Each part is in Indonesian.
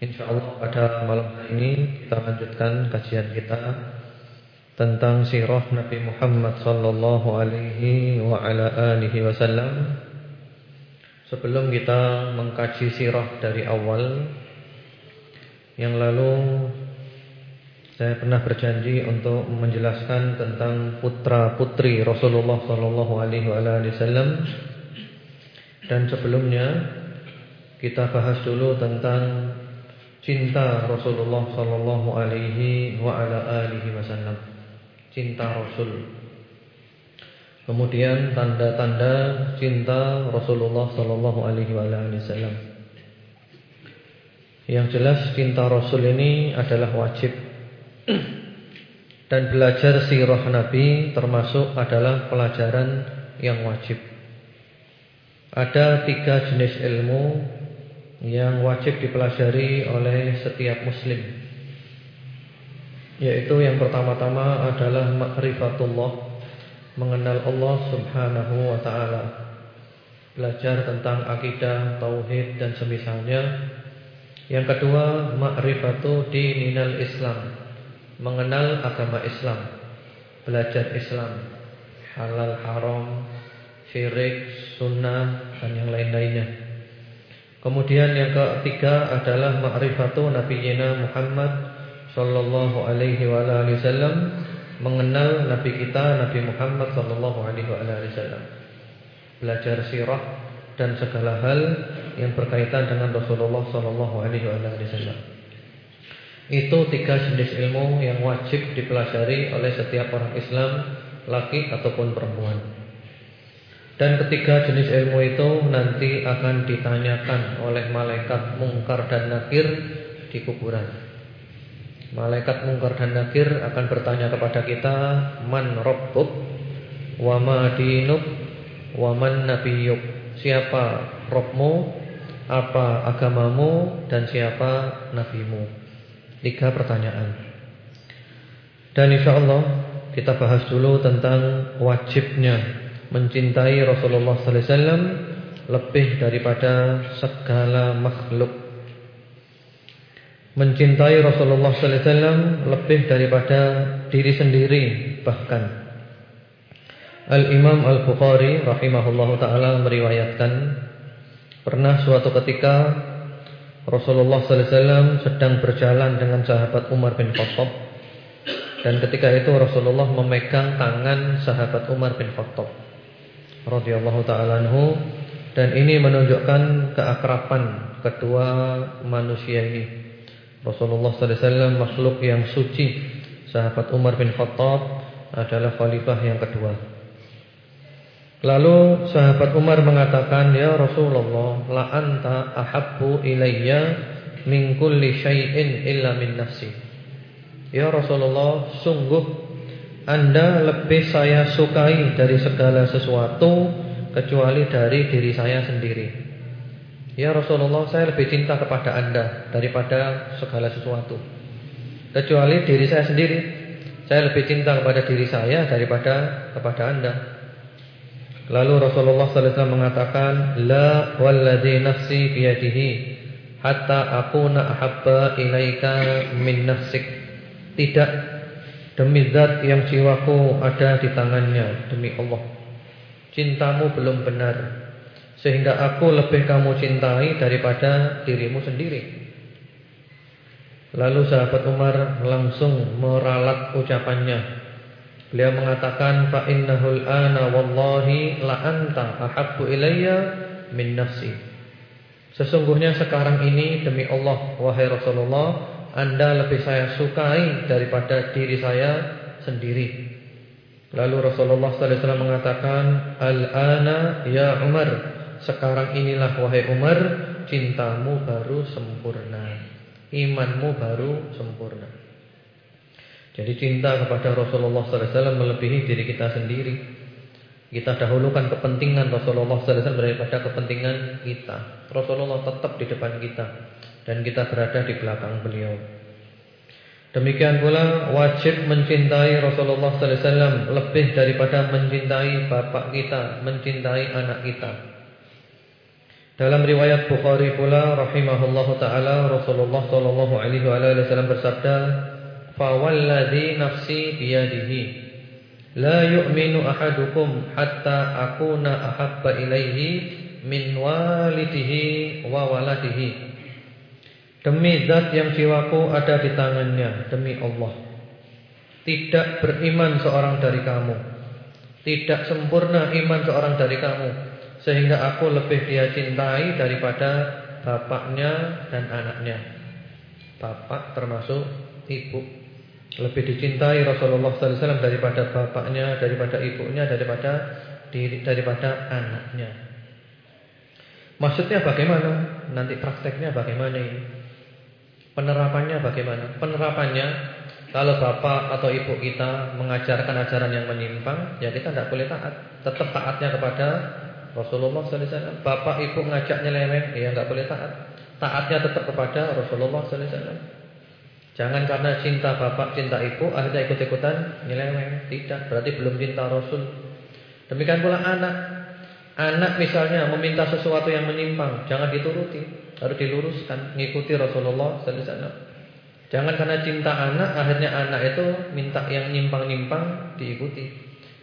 InsyaAllah pada malam hari ini kita lanjutkan kajian kita tentang sirah Nabi Muhammad sallallahu alaihi wa ala alihi wasallam. Sebelum kita mengkaji sirah dari awal yang lalu saya pernah berjanji untuk menjelaskan tentang putra-putri Rasulullah sallallahu alaihi wasallam dan sebelumnya kita bahas dulu tentang cinta Rasulullah sallallahu alaihi wa ala alihi wasallam. Cinta Rasul. Kemudian tanda-tanda cinta Rasulullah sallallahu alaihi wa ala alihi wasallam. Yang jelas cinta Rasul ini adalah wajib. Dan belajar sirah Nabi termasuk adalah pelajaran yang wajib. Ada tiga jenis ilmu yang wajib dipelajari oleh setiap muslim. Yaitu yang pertama-tama adalah makrifatullah mengenal Allah Subhanahu wa taala. Belajar tentang akidah tauhid dan semisalnya. Yang kedua makrifatu dininal Islam mengenal agama Islam belajar Islam halal haram syirik sunnah dan yang lain-lainnya Kemudian yang ketiga adalah ma'rifatu Nabiyyina Muhammad sallallahu alaihi wa alihi wasallam, mengenal nabi kita Nabi Muhammad sallallahu alaihi wa alihi wasallam. Belajar sirah dan segala hal yang berkaitan dengan Rasulullah sallallahu alaihi wa alihi wasallam. Itu tiga jenis ilmu yang wajib dipelajari oleh setiap orang Islam, laki ataupun perempuan. Dan ketiga jenis ilmu itu nanti akan ditanyakan oleh malaikat mungkar dan nakir di kuburan. Malaikat mungkar dan nakir akan bertanya kepada kita, "Man rabbuk? Wa ma dinuk? Wa man nabiyyuk?" Siapa Rabbmu? Apa agamamu dan siapa nabimu? Tiga pertanyaan. Dan insya Allah kita bahas dulu tentang wajibnya mencintai Rasulullah sallallahu alaihi wasallam lebih daripada segala makhluk. Mencintai Rasulullah sallallahu alaihi wasallam lebih daripada diri sendiri bahkan. Al-Imam Al-Bukhari rahimahullahu taala meriwayatkan pernah suatu ketika Rasulullah sallallahu alaihi wasallam sedang berjalan dengan sahabat Umar bin Khattab dan ketika itu Rasulullah memegang tangan sahabat Umar bin Khattab radhiyallahu taala anhu dan ini menunjukkan keakraban kedua manusia ini. Rasulullah sallallahu alaihi wasallam makhluk yang suci. Sahabat Umar bin Khattab adalah khalifah yang kedua. Lalu sahabat Umar mengatakan, "Ya Rasulullah, la anta ahabbu ilayya min kulli syai'in illa min nafsi." Ya Rasulullah, sungguh anda lebih saya sukai dari segala sesuatu kecuali dari diri saya sendiri. Ya Rasulullah, saya lebih cinta kepada Anda daripada segala sesuatu. Kecuali diri saya sendiri. Saya lebih cinta kepada diri saya daripada kepada Anda. Lalu Rasulullah wasallam mengatakan, "La walladzi nafsi biyadihi hatta akuna ahabba ilaika min nafsik." Tidak Demi zat yang jiwaku ada di tangannya Demi Allah. Cintamu belum benar Sehingga aku lebih kamu cintai Daripada dirimu sendiri. Lalu sahabat Umar langsung meralat ucapannya. Beliau mengatakan fa innahul ana wallahi la anta ahabbu ilayya min nafsi. Sesungguhnya sekarang ini demi Allah wahai Rasulullah, Anda lebih saya sukai daripada diri saya sendiri. Lalu Rasulullah sallallahu alaihi wasallam mengatakan, "Al-ana ya Umar." Sekarang inilah wahai Umar, cintamu baru sempurna. Imanmu baru sempurna. Jadi cinta kepada Rasulullah SAW melebihi diri kita sendiri. Kita dahulukan kepentingan Rasulullah SAW daripada kepentingan kita. Rasulullah tetap di depan kita dan kita berada di belakang beliau. Demikian pula wajib mencintai Rasulullah SAW lebih daripada mencintai bapak kita, mencintai anak kita. Dalam riwayat Bukhari pula rahimahullahu taala Rasulullah sallallahu alaihi wasallam bersabda, fawalladhi nafsi biyadihi la yu'minu ahadukum hatta akuna ahabba ilaihi min walidihi wa waladihi Demi zat yang jiwaku ada di tangannya Demi Allah Tidak beriman seorang dari kamu Tidak sempurna iman seorang dari kamu Sehingga aku lebih dia cintai daripada Bapaknya dan anaknya Bapak termasuk ibu lebih dicintai Rasulullah SAW daripada bapaknya, daripada ibunya, daripada diri, daripada anaknya. Maksudnya bagaimana? Nanti prakteknya bagaimana ini? Penerapannya bagaimana? Penerapannya kalau bapak atau ibu kita mengajarkan ajaran yang menyimpang, ya kita tidak boleh taat. Tetap taatnya kepada Rasulullah SAW. Bapak ibu ngajaknya leweng, ya nggak boleh taat. Taatnya tetap kepada Rasulullah SAW. Jangan karena cinta bapak, cinta ibu akhirnya ikut-ikutan nyeleweng. Tidak, berarti belum cinta Rasul. Demikian pula anak. Anak misalnya meminta sesuatu yang menyimpang, jangan dituruti, harus diluruskan, mengikuti Rasulullah sallallahu alaihi. Jangan karena cinta anak akhirnya anak itu minta yang nyimpang-nyimpang diikuti.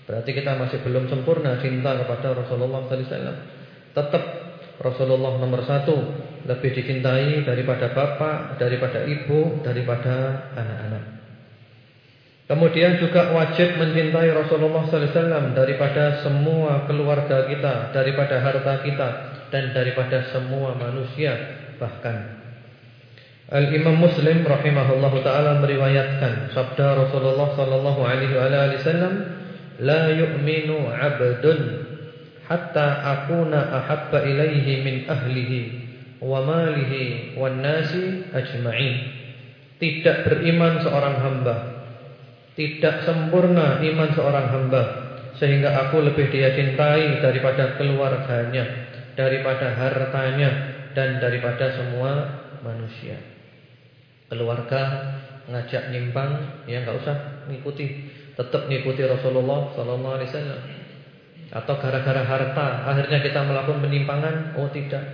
Berarti kita masih belum sempurna cinta kepada Rasulullah sallallahu alaihi. Tetap Rasulullah nomor satu Lebih dicintai daripada bapak Daripada ibu Daripada anak-anak Kemudian juga wajib mencintai Rasulullah SAW Daripada semua keluarga kita Daripada harta kita Dan daripada semua manusia Bahkan Al-Imam Muslim rahimahullah ta'ala meriwayatkan Sabda Rasulullah sallallahu alaihi wasallam La yu'minu abdun hatta akuna ahabba ilaihi min ahlihi wa malihi wan nasi ajma'in. Tidak beriman seorang hamba, tidak sempurna iman seorang hamba sehingga aku lebih dia cintai daripada keluarganya, daripada hartanya dan daripada semua manusia. Keluarga ngajak nyimpang ya enggak usah ngikuti, tetap ngikuti Rasulullah sallallahu alaihi wasallam. Atau gara-gara harta akhirnya kita melakukan penyimpangan? Oh tidak.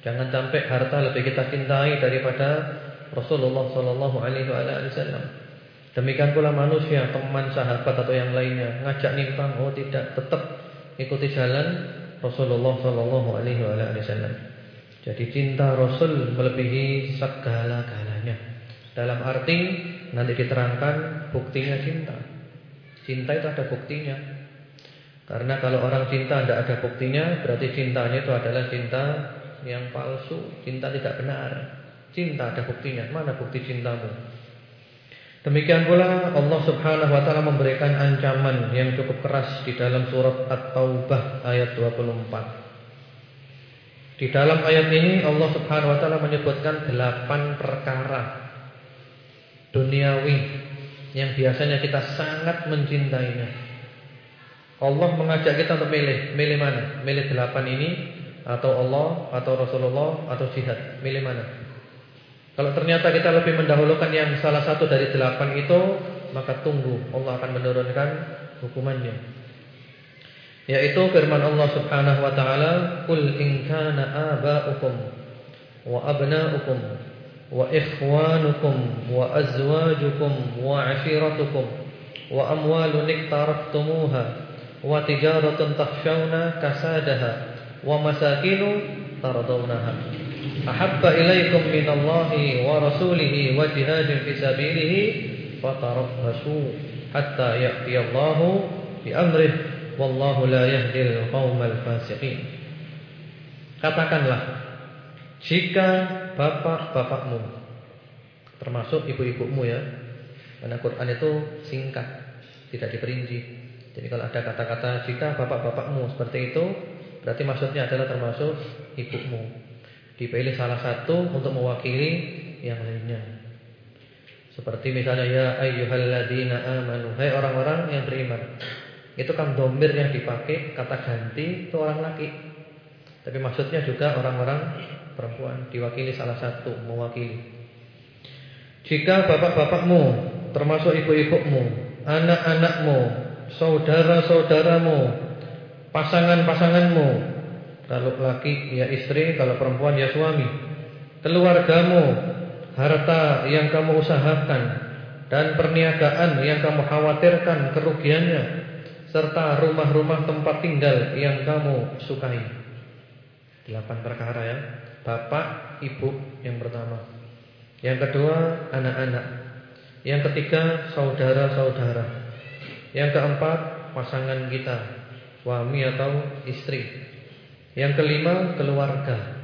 Jangan sampai harta lebih kita cintai daripada Rasulullah sallallahu alaihi wasallam. Demikian pula manusia, teman, sahabat atau yang lainnya ngajak nimpang, oh tidak, tetap ikuti jalan Rasulullah sallallahu alaihi wasallam. Jadi cinta Rasul melebihi segala-galanya. Dalam arti nanti diterangkan buktinya cinta. Cinta itu ada buktinya. Karena kalau orang cinta tidak ada buktinya Berarti cintanya itu adalah cinta yang palsu Cinta tidak benar Cinta ada buktinya Mana bukti cintamu Demikian pula Allah subhanahu wa ta'ala memberikan ancaman yang cukup keras Di dalam surat At-Taubah ayat 24 Di dalam ayat ini Allah subhanahu wa ta'ala menyebutkan Delapan perkara Duniawi Yang biasanya kita sangat mencintainya Allah mengajak kita untuk milih, milih mana? Milih delapan ini atau Allah atau Rasulullah atau jihad? Milih mana? Kalau ternyata kita lebih mendahulukan yang salah satu dari delapan itu, maka tunggu Allah akan menurunkan hukumannya. Yaitu firman Allah Subhanahu wa taala, "Qul in kana aba'ukum wa abna'ukum wa ikhwanukum wa azwajukum wa 'ashiratukum wa amwalun iktaraftumuha wa tijaratun takhshawna kasadaha wa masakinu tardawnaha ahabba ilaikum minallahi wa rasulihi wa jihadin fi sabilihi fatarabbasu hatta ya'tiyallahu bi amrih wallahu la yahdil qaumal fasiqin. Katakanlah jika bapak-bapakmu termasuk ibu-ibumu ya. Karena Quran itu singkat, tidak diperinci. Jadi kalau ada kata-kata jika bapak-bapakmu seperti itu, berarti maksudnya adalah termasuk ibumu. Dipilih salah satu untuk mewakili yang lainnya. Seperti misalnya ya ayyuhalladzina amanu, hai orang-orang yang beriman. Itu kan domir yang dipakai kata ganti itu orang laki. Tapi maksudnya juga orang-orang perempuan diwakili salah satu mewakili. Jika bapak-bapakmu termasuk ibu-ibumu, anak-anakmu, saudara-saudaramu, pasangan-pasanganmu, kalau laki ya istri, kalau perempuan ya suami, keluargamu, harta yang kamu usahakan dan perniagaan yang kamu khawatirkan kerugiannya serta rumah-rumah tempat tinggal yang kamu sukai. Delapan perkara ya. Bapak, ibu yang pertama. Yang kedua, anak-anak. Yang ketiga, saudara-saudara. Yang keempat, pasangan kita, suami atau istri. Yang kelima, keluarga.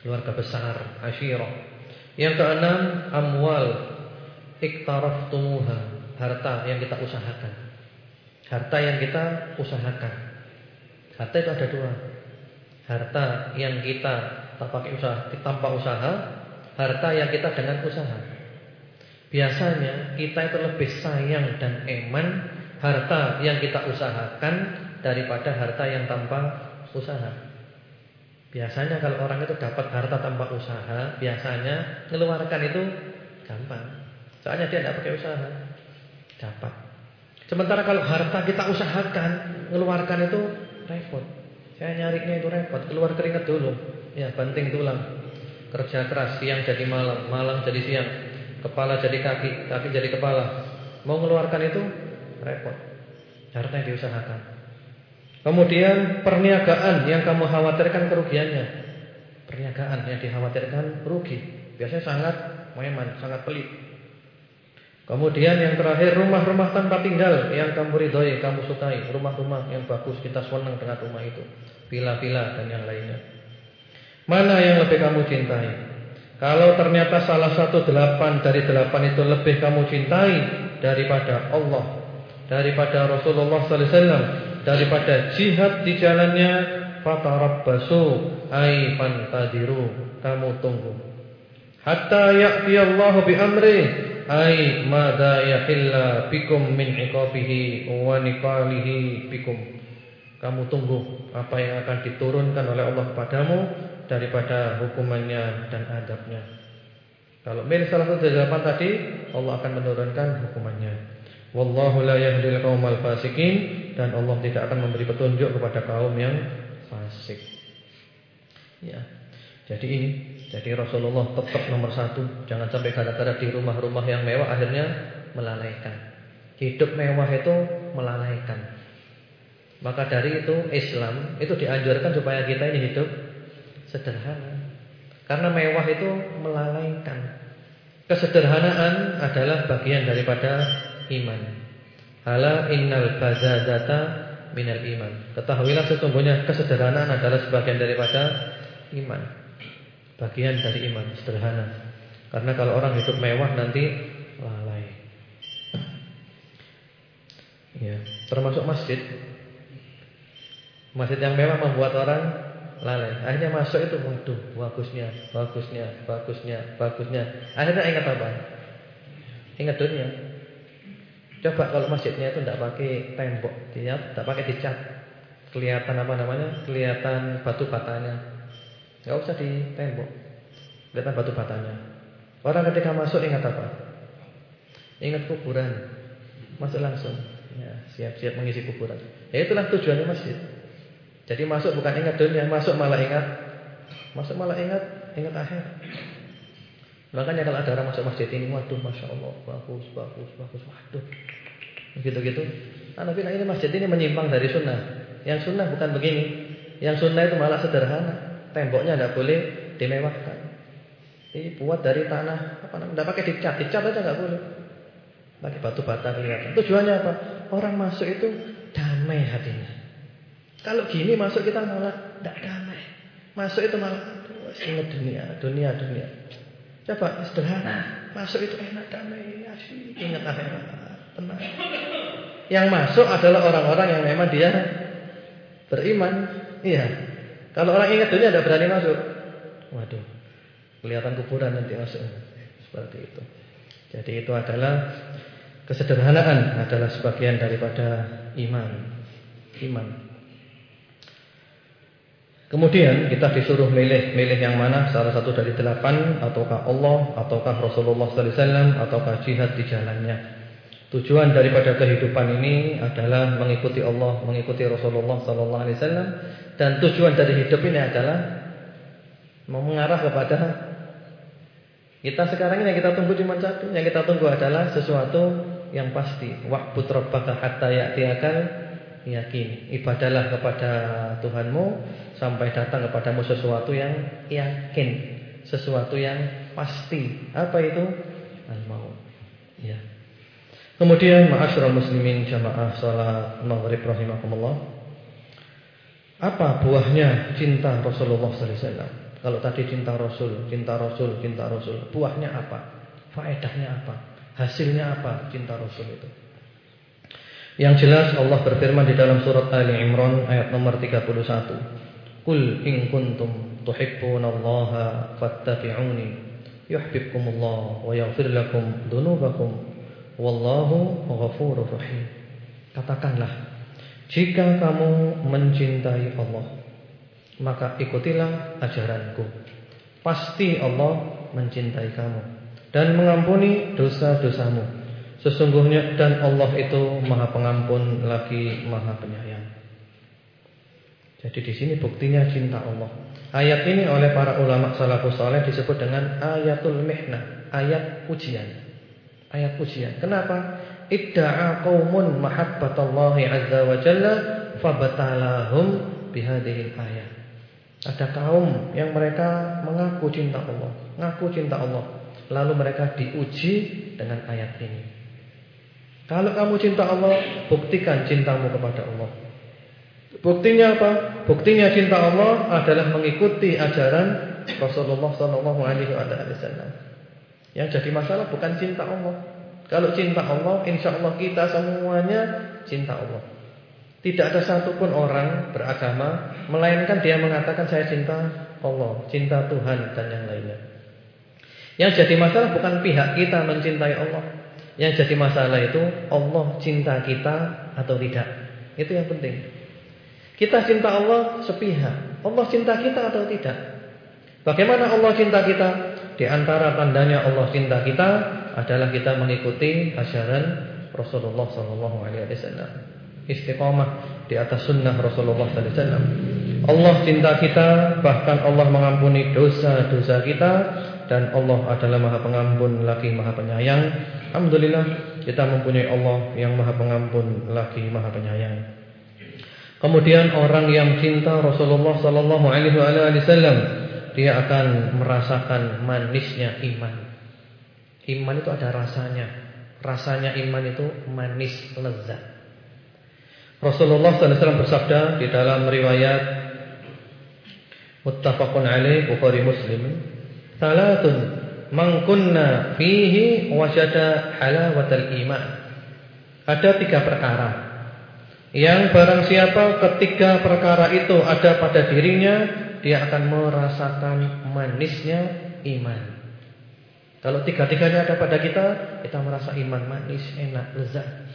Keluarga besar, asyirah. Yang keenam, amwal iktaraftumuha, harta yang kita usahakan. Harta yang kita usahakan. Harta itu ada dua. Harta yang kita tak pakai usaha, tanpa usaha, harta yang kita dengan usaha. Biasanya kita itu lebih sayang dan eman harta yang kita usahakan daripada harta yang tanpa usaha. Biasanya kalau orang itu dapat harta tanpa usaha, biasanya mengeluarkan itu gampang. Soalnya dia tidak pakai usaha, dapat. Sementara kalau harta kita usahakan, mengeluarkan itu repot. Saya nyarinya itu repot, keluar keringat dulu. Ya, banting tulang. Kerja keras, siang jadi malam, malam jadi siang. Kepala jadi kaki, kaki jadi kepala. Mau mengeluarkan itu repot. Harta yang diusahakan. Kemudian perniagaan yang kamu khawatirkan kerugiannya. Perniagaan yang dikhawatirkan rugi. Biasanya sangat meman, sangat pelit. Kemudian yang terakhir rumah-rumah tanpa tinggal yang kamu ridhoi, kamu sukai, rumah-rumah yang bagus, kita senang dengan rumah itu. Villa-villa dan yang lainnya. Mana yang lebih kamu cintai? Kalau ternyata salah satu delapan dari delapan itu lebih kamu cintai daripada Allah, daripada Rasulullah sallallahu alaihi wasallam, daripada jihad di jalannya fatarabbasu ay fantadiru. Kamu tunggu. Hatta ya'ti Allah bi amri ay madza yahilla bikum min iqabihi wa niqalihi bikum. Kamu tunggu apa yang akan diturunkan oleh Allah kepadamu daripada hukumannya dan adabnya. Kalau milih salah satu delapan tadi Allah akan menurunkan hukumannya Wallahu la yahdil qaumal fasikin dan Allah tidak akan memberi petunjuk kepada kaum yang fasik. Ya. Jadi ini, jadi Rasulullah tetap nomor satu. Jangan sampai gara-gara di rumah-rumah yang mewah akhirnya melalaikan. Hidup mewah itu melalaikan. Maka dari itu Islam itu dianjurkan supaya kita ini hidup sederhana. Karena mewah itu melalaikan. Kesederhanaan adalah bagian daripada iman. Ala innal bazadata minal iman. Ketahuilah sesungguhnya kesederhanaan adalah sebagian daripada iman. Bagian dari iman, sederhana. Karena kalau orang hidup mewah nanti lalai. Ya, termasuk masjid. Masjid yang mewah membuat orang lalai. Akhirnya masuk itu waduh, bagusnya, bagusnya, bagusnya, bagusnya. Akhirnya ingat apa? Ingat dunia. Coba kalau masjidnya itu tidak pakai tembok, dia tidak pakai dicat, kelihatan apa namanya, kelihatan batu batanya, nggak usah di tembok, kelihatan batu batanya. Orang ketika masuk ingat apa? Ingat kuburan, masuk langsung, ya siap-siap mengisi kuburan. Ya itulah tujuannya masjid. Jadi masuk bukan ingat dunia, masuk malah ingat, masuk malah ingat, ingat akhir. Makanya kalau ada orang masuk masjid ini, waduh, masya Allah, bagus, bagus, bagus, waduh, gitu-gitu. Nah, Nabi ini masjid ini menyimpang dari sunnah. Yang sunnah bukan begini. Yang sunnah itu malah sederhana. Temboknya tidak boleh dimewahkan. Ini buat dari tanah apa namanya? Tidak pakai dicat, dicat aja nggak boleh. Pakai batu bata kelihatan. Tujuannya apa? Orang masuk itu damai hatinya. Kalau gini masuk kita malah tidak damai. Masuk itu malah ingat dunia, dunia, dunia. Coba sederhana, masuk itu enak damai, asyik, ingat akhirat, tenang. Yang masuk adalah orang-orang yang memang dia beriman. Iya. Kalau orang ingat dunia tidak berani masuk. Waduh. Kelihatan kuburan nanti masuk. Seperti itu. Jadi itu adalah kesederhanaan adalah sebagian daripada iman. Iman. Kemudian kita disuruh milih, milih yang mana salah satu dari delapan ataukah Allah ataukah Rasulullah wasallam ataukah jihad di jalannya. Tujuan daripada kehidupan ini adalah mengikuti Allah, mengikuti Rasulullah wasallam dan tujuan dari hidup ini adalah mengarah kepada kita sekarang ini yang kita tunggu cuma satu, yang kita tunggu adalah sesuatu yang pasti. Wa'bud rabbaka hatta ya'tiyakal yakin. Ibadalah kepada Tuhanmu sampai datang kepadamu sesuatu yang yakin, sesuatu yang pasti. Apa itu? Al-maut. Ya. Kemudian ma'asyiral muslimin jamaah salat maghrib rahimakumullah. Apa buahnya cinta Rasulullah sallallahu alaihi wasallam? Kalau tadi cinta Rasul, cinta Rasul, cinta Rasul, buahnya apa? Faedahnya apa? Hasilnya apa cinta Rasul itu? Yang jelas Allah berfirman di dalam surat Ali Imran ayat nomor 31. Qul in kuntum tuhibbunallaha fattabi'uni yuhibbukumullah wa yaghfir lakum dhunubakum wallahu ghafurur rahim. Katakanlah, jika kamu mencintai Allah, maka ikutilah ajaranku. Pasti Allah mencintai kamu dan mengampuni dosa-dosamu. Sesungguhnya dan Allah itu Maha Pengampun lagi Maha Penyayang. Jadi di sini buktinya cinta Allah. Ayat ini oleh para ulama salafus saleh disebut dengan ayatul mihna, ayat ujian. Ayat ujian. Kenapa? Idda'a qaumun mahabbatallahi azza wa jalla fabatalahum bihadhihi ayat. Ada kaum yang mereka mengaku cinta Allah, mengaku cinta Allah, lalu mereka diuji dengan ayat ini. Kalau kamu cinta Allah, buktikan cintamu kepada Allah. Buktinya apa? Buktinya cinta Allah adalah mengikuti ajaran Rasulullah Sallallahu Alaihi Wasallam. Yang jadi masalah bukan cinta Allah. Kalau cinta Allah, insya Allah kita semuanya cinta Allah. Tidak ada satupun orang beragama melainkan dia mengatakan saya cinta Allah, cinta Tuhan dan yang lainnya. Yang jadi masalah bukan pihak kita mencintai Allah. Yang jadi masalah itu Allah cinta kita atau tidak. Itu yang penting. Kita cinta Allah sepihak. Allah cinta kita atau tidak. Bagaimana Allah cinta kita? Di antara tandanya Allah cinta kita adalah kita mengikuti ajaran Rasulullah SAW istiqomah di atas sunnah Rasulullah alaihi wasallam. Allah cinta kita, bahkan Allah mengampuni dosa-dosa kita dan Allah adalah Maha Pengampun lagi Maha Penyayang. Alhamdulillah kita mempunyai Allah yang Maha Pengampun lagi Maha Penyayang. Kemudian orang yang cinta Rasulullah sallallahu alaihi wasallam, dia akan merasakan manisnya iman. Iman itu ada rasanya. Rasanya iman itu manis lezat. Rasulullah SAW bersabda di dalam riwayat muttafaqun alaih Bukhari Muslim, "Salatun man fihi wajada halawatal iman." Ada tiga perkara yang barang siapa ketiga perkara itu ada pada dirinya, dia akan merasakan manisnya iman. Kalau tiga-tiganya ada pada kita, kita merasa iman manis, enak, lezat.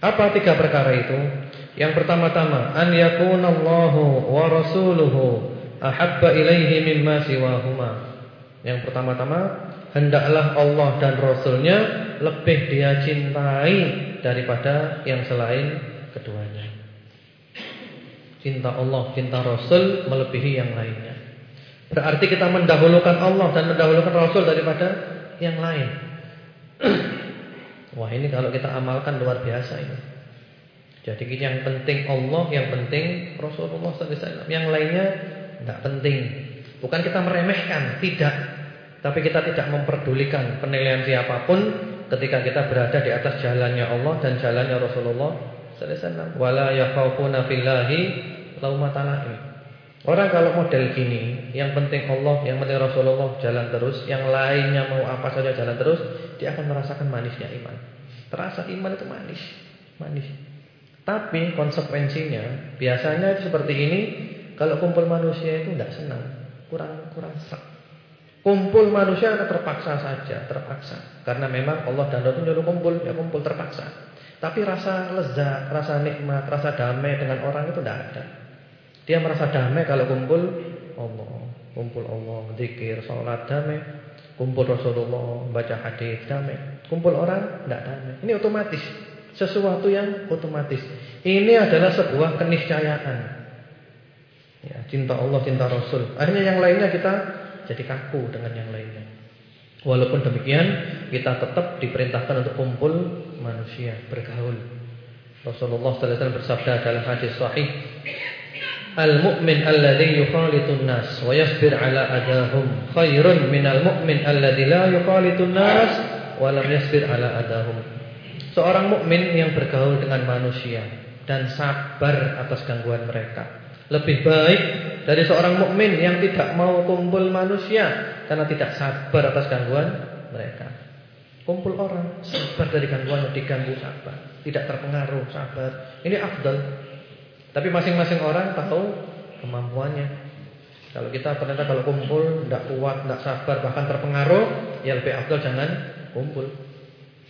Apa tiga perkara itu? Yang pertama-tama, an yakunallahu wa rasuluhu ahabba ilaihi mimma siwahuma. Yang pertama-tama, hendaklah Allah dan Rasulnya lebih dia cintai daripada yang selain keduanya. Cinta Allah, cinta Rasul melebihi yang lainnya. Berarti kita mendahulukan Allah dan mendahulukan Rasul daripada yang lain. Wah ini kalau kita amalkan luar biasa ini. Jadi yang penting Allah, yang penting Rasulullah SAW. Yang lainnya tidak penting. Bukan kita meremehkan, tidak. Tapi kita tidak memperdulikan penilaian siapa pun. ketika kita berada di atas jalannya Allah dan jalannya Rasulullah sallallahu alaihi wasallam. Wala yakhafuna laumata Orang kalau model gini, yang penting Allah, yang penting Rasulullah jalan terus, yang lainnya mau apa saja jalan terus, dia akan merasakan manisnya iman. Terasa iman itu manis, manis. Tapi konsekuensinya biasanya seperti ini, kalau kumpul manusia itu tidak senang, kurang kurang serak. Kumpul manusia terpaksa saja, terpaksa. Karena memang Allah dan Rasul nyuruh kumpul, ya kumpul terpaksa. Tapi rasa lezat, rasa nikmat, rasa damai dengan orang itu tidak ada. Dia merasa damai kalau kumpul Allah, kumpul Allah, zikir, salat damai, kumpul Rasulullah, baca hadis damai. Kumpul orang tidak damai. Ini otomatis. Sesuatu yang otomatis. Ini adalah sebuah keniscayaan. Ya, cinta Allah, cinta Rasul. Akhirnya yang lainnya kita jadi kaku dengan yang lainnya. Walaupun demikian, kita tetap diperintahkan untuk kumpul manusia, bergaul. Rasulullah sallallahu alaihi wasallam bersabda dalam hadis sahih, Al-mu'min alladhi yukhalitun nas wa yasbir ala adahum khairun minal mu'min alladhi la yukhalitun nas wa yasbir ala adahum. Seorang mukmin yang bergaul dengan manusia dan sabar atas gangguan mereka lebih baik dari seorang mukmin yang tidak mau kumpul manusia karena tidak sabar atas gangguan mereka. Kumpul orang sabar dari gangguan diganggu sabar, tidak terpengaruh sabar. Ini afdal tapi masing-masing orang tahu kemampuannya. Kalau kita ternyata kalau kumpul tidak kuat, tidak sabar, bahkan terpengaruh, ya lebih afdal jangan kumpul.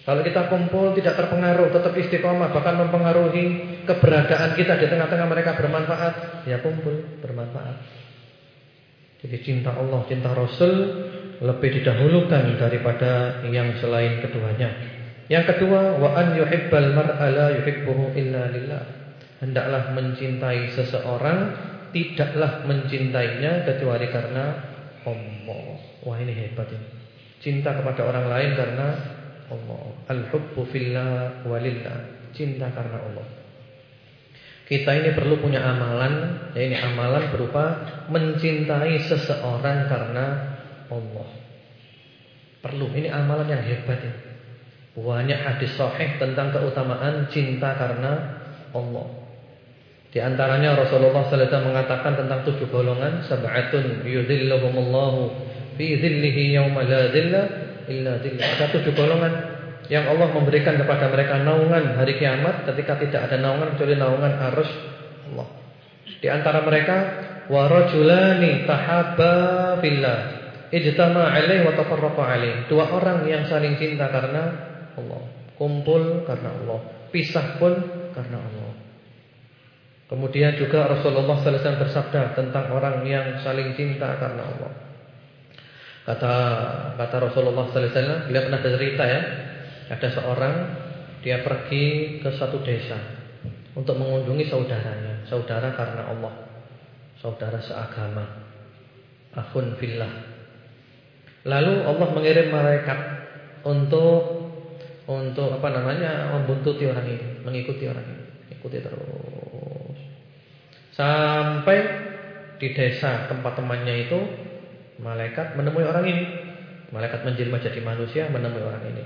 Kalau kita kumpul tidak terpengaruh, tetap istiqomah, bahkan mempengaruhi keberadaan kita di tengah-tengah mereka bermanfaat, ya kumpul bermanfaat. Jadi cinta Allah, cinta Rasul lebih didahulukan daripada yang selain keduanya. Yang kedua, wa an yuhibbal mar'a la yuhibbuhu illa lillah hendaklah mencintai seseorang tidaklah mencintainya kecuali karena Allah. Wah ini hebat ini. Cinta kepada orang lain karena Allah. Al-hubbu fillah walillah. Cinta karena Allah. Kita ini perlu punya amalan, ya ini amalan berupa mencintai seseorang karena Allah. Perlu, ini amalan yang hebat ini. Banyak hadis sahih tentang keutamaan cinta karena Allah. Di antaranya Rasulullah wasallam mengatakan tentang tujuh golongan, sab'atun yudhilluhumullahu fi dhillihi yauma la illa dhillah. Ada tujuh golongan yang Allah memberikan kepada mereka naungan hari kiamat ketika tidak ada naungan kecuali naungan arus Allah. Di antara mereka wa rajulani tahabba fillah ijtama alaihi wa tafarraqa alaihi. Dua orang yang saling cinta karena Allah, kumpul karena Allah, pisah pun karena Allah. Kemudian juga Rasulullah sallallahu alaihi wasallam bersabda tentang orang yang saling cinta karena Allah. Kata kata Rasulullah sallallahu alaihi wasallam, beliau pernah bercerita ya, ada seorang dia pergi ke satu desa untuk mengunjungi saudaranya, saudara karena Allah, saudara seagama, akhun fillah. Lalu Allah mengirim malaikat untuk untuk apa namanya membuntuti orang ini, mengikuti orang ini, ikuti terus. Sampai di desa tempat temannya itu malaikat menemui orang ini. Malaikat menjelma jadi manusia menemui orang ini.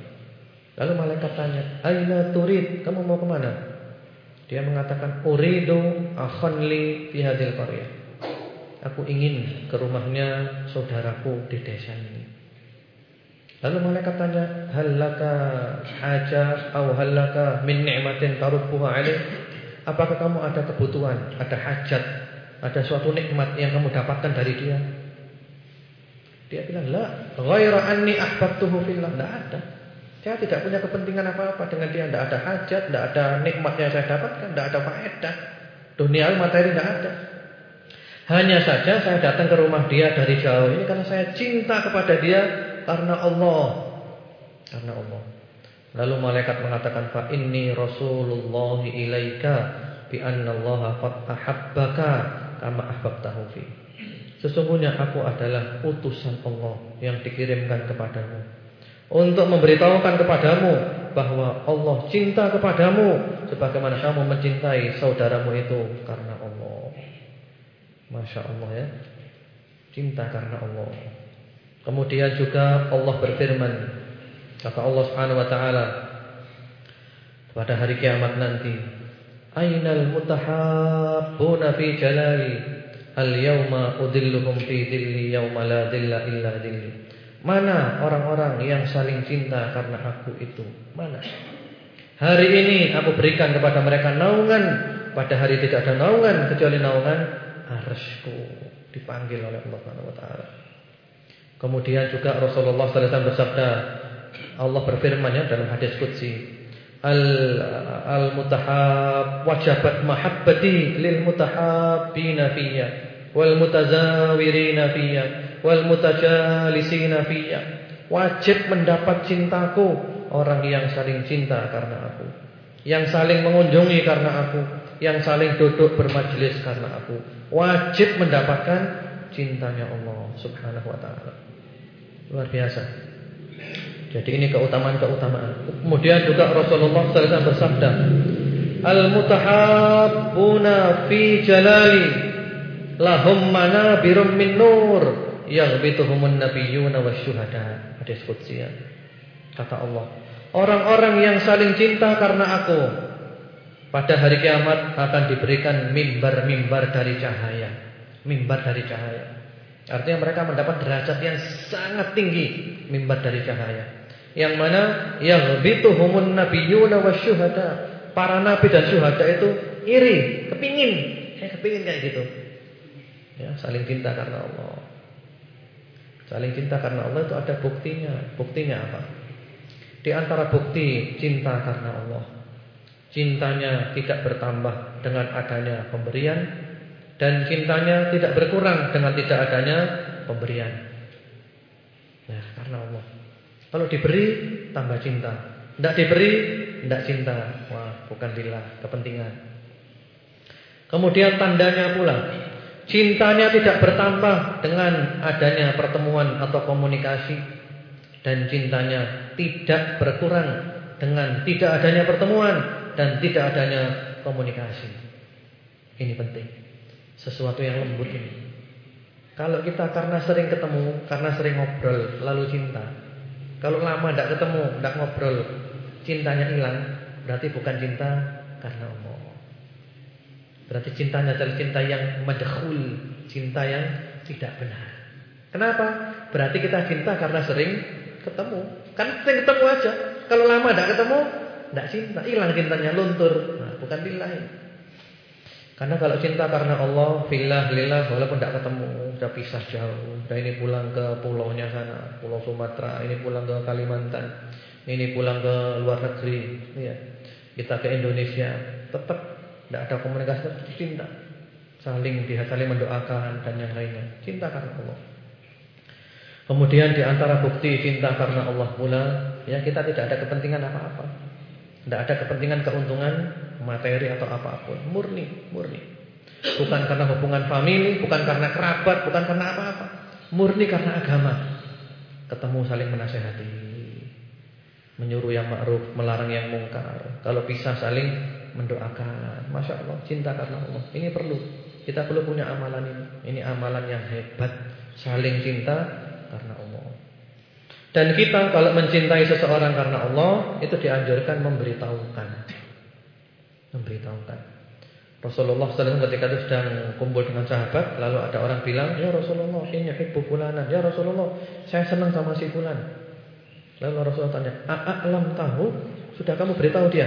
Lalu malaikat tanya, "Aina turid? Kamu mau ke mana?" Dia mengatakan, "Uridu akhan li fi hadhil qaryah." Aku ingin ke rumahnya saudaraku di desa ini. Lalu malaikat tanya, "Hallaka haja atau hallaka min ni'matin tarubbuha alaih?" Apakah kamu ada kebutuhan, ada hajat, ada suatu nikmat yang kamu dapatkan dari dia? Dia bilang, "La, ghaira anni ahbabtuhu fillah." Tidak ada. Saya tidak punya kepentingan apa-apa dengan dia, tidak ada hajat, tidak ada nikmat yang saya dapatkan, tidak ada faedah. Dunia materi tidak ada. Hanya saja saya datang ke rumah dia dari jauh ini karena saya cinta kepada dia karena Allah. Karena Allah. Lalu malaikat mengatakan fa inni rasulullah ilaika bi anna Allah qad ahabbaka kama ahbabtahu fi. Sesungguhnya aku adalah utusan Allah yang dikirimkan kepadamu untuk memberitahukan kepadamu bahwa Allah cinta kepadamu sebagaimana kamu mencintai saudaramu itu karena Allah. Masya Allah ya. Cinta karena Allah. Kemudian juga Allah berfirman Kata Allah Subhanahu wa taala pada hari kiamat nanti, "Ainal mutahabbuna fi jalali al-yawma udilluhum fi dhilli yawma la dhilla illa dhilli." Mana orang-orang yang saling cinta karena aku itu? Mana? Hari ini aku berikan kepada mereka naungan. Pada hari tidak ada naungan kecuali naungan arsku dipanggil oleh Allah taala. Kemudian juga Rasulullah wasallam bersabda, Allah berfirman ya dalam hadis qudsi, al al mutahab wajabat mahabbati lil mutahabbina fiyya wal mutazawirina fiyya wal mutajalisina fiyya. Wajib mendapat cintaku orang yang saling cinta karena aku. Yang saling mengunjungi karena aku, yang saling duduk bermajelis karena aku. Wajib mendapatkan cintanya Allah Subhanahu wa taala. Luar biasa. Jadi ini keutamaan-keutamaan. Kemudian juga Rasulullah SAW bersabda, Al-mutahabbuna fi jalali lahum manabirum min nur yaghbituhumun nabiyyuna wasyuhada. Hadis qudsi ya. Kata Allah, orang-orang yang saling cinta karena aku pada hari kiamat akan diberikan mimbar-mimbar dari cahaya. Mimbar dari cahaya. Artinya mereka mendapat derajat yang sangat tinggi mimbar dari cahaya. Yang mana yaghbituhumun nabiyyuna wasyuhada. Para nabi dan syuhada itu iri, kepingin, saya kepingin kayak gitu. Ya, saling cinta karena Allah. Saling cinta karena Allah itu ada buktinya. Buktinya apa? Di antara bukti cinta karena Allah. Cintanya tidak bertambah dengan adanya pemberian dan cintanya tidak berkurang dengan tidak adanya pemberian. Ya, karena Allah. Kalau diberi tambah cinta. Tidak diberi tidak cinta. Wah, bukan lillah, kepentingan. Kemudian tandanya pula Cintanya tidak bertambah dengan adanya pertemuan atau komunikasi dan cintanya tidak berkurang dengan tidak adanya pertemuan dan tidak adanya komunikasi. Ini penting. Sesuatu yang lembut ini. Kalau kita karena sering ketemu, karena sering ngobrol, lalu cinta. Kalau lama tidak ketemu, tidak ngobrol, cintanya hilang, berarti bukan cinta karena Allah. Berarti cintanya adalah cinta yang madkhul, cinta yang tidak benar. Kenapa? Berarti kita cinta karena sering ketemu. Kan sering ketemu aja. Kalau lama tidak ketemu, tidak cinta, hilang cintanya, luntur. Nah, bukan billahi. Karena kalau cinta karena Allah, fillah, lillah, walaupun tidak ketemu, sudah pisah jauh. Sudah ini pulang ke pulaunya sana, Pulau Sumatera, ini pulang ke Kalimantan, ini pulang ke luar negeri, ya. Kita ke Indonesia, tetap tidak ada komunikasi tapi cinta. Saling dia saling mendoakan dan yang lainnya. Cinta karena Allah. Kemudian di antara bukti cinta karena Allah pula, ya kita tidak ada kepentingan apa-apa. Tidak ada kepentingan keuntungan materi atau apa pun. Murni, murni. Bukan karena hubungan famili, bukan karena kerabat, bukan karena apa-apa. Murni karena agama. Ketemu saling menasehati. Menyuruh yang ma'ruf, melarang yang mungkar. Kalau bisa saling mendoakan. Masya Allah, cinta karena Allah. Ini perlu. Kita perlu punya amalan ini. Ini amalan yang hebat. Saling cinta karena Allah. Dan kita kalau mencintai seseorang karena Allah, itu dianjurkan memberitahukan. Memberitahukan. Rasulullah SAW ketika itu sedang kumpul dengan sahabat, lalu ada orang bilang, "Ya Rasulullah, ini hibbu fulanan." "Ya Rasulullah, saya senang sama si fulan." Lalu Rasulullah tanya, "A'lam tahu? Sudah kamu beritahu dia?"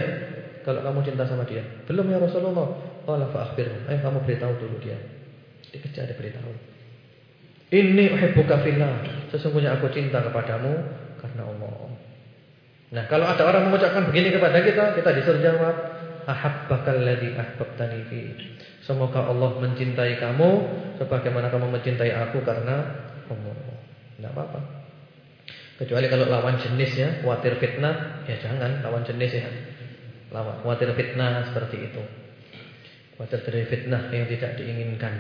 kalau kamu cinta sama dia? Belum ya Rasulullah. Qala fa akhbirhu. Ayo kamu beritahu dulu dia. Dikejar dia beritahu. Inni uhibbuka. Sesungguhnya aku cinta kepadamu karena Allah. Nah, kalau ada orang mengucapkan begini kepada kita, kita disuruh jawab, ahabbakal ahbabtani fi. Semoga Allah mencintai kamu sebagaimana kamu mencintai aku karena Allah. Enggak apa-apa. Kecuali kalau lawan jenis ya, khawatir fitnah, ya jangan lawan jenis ya. Lawan khawatir fitnah seperti itu. Khawatir dari fitnah yang tidak diinginkan.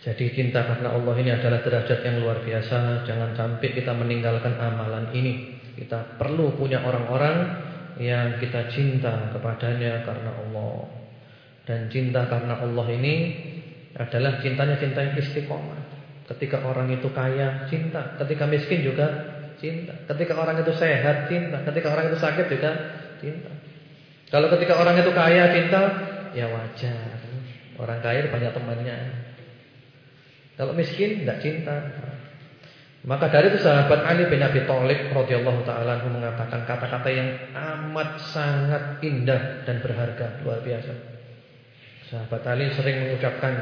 Jadi cinta karena Allah ini adalah derajat yang luar biasa. Jangan sampai kita meninggalkan amalan ini. Kita perlu punya orang-orang yang kita cinta kepadanya karena Allah. Dan cinta karena Allah ini adalah cintanya cinta yang istiqomah. Ketika orang itu kaya, cinta. Ketika miskin juga cinta. Ketika orang itu sehat, cinta. Ketika orang itu sakit juga cinta. Kalau ketika orang itu kaya, cinta, ya wajar. Orang kaya banyak temannya. Kalau miskin tidak cinta. Maka dari itu sahabat Ali bin Abi Thalib radhiyallahu taala mengatakan kata-kata yang amat sangat indah dan berharga, luar biasa. Sahabat Ali sering mengucapkan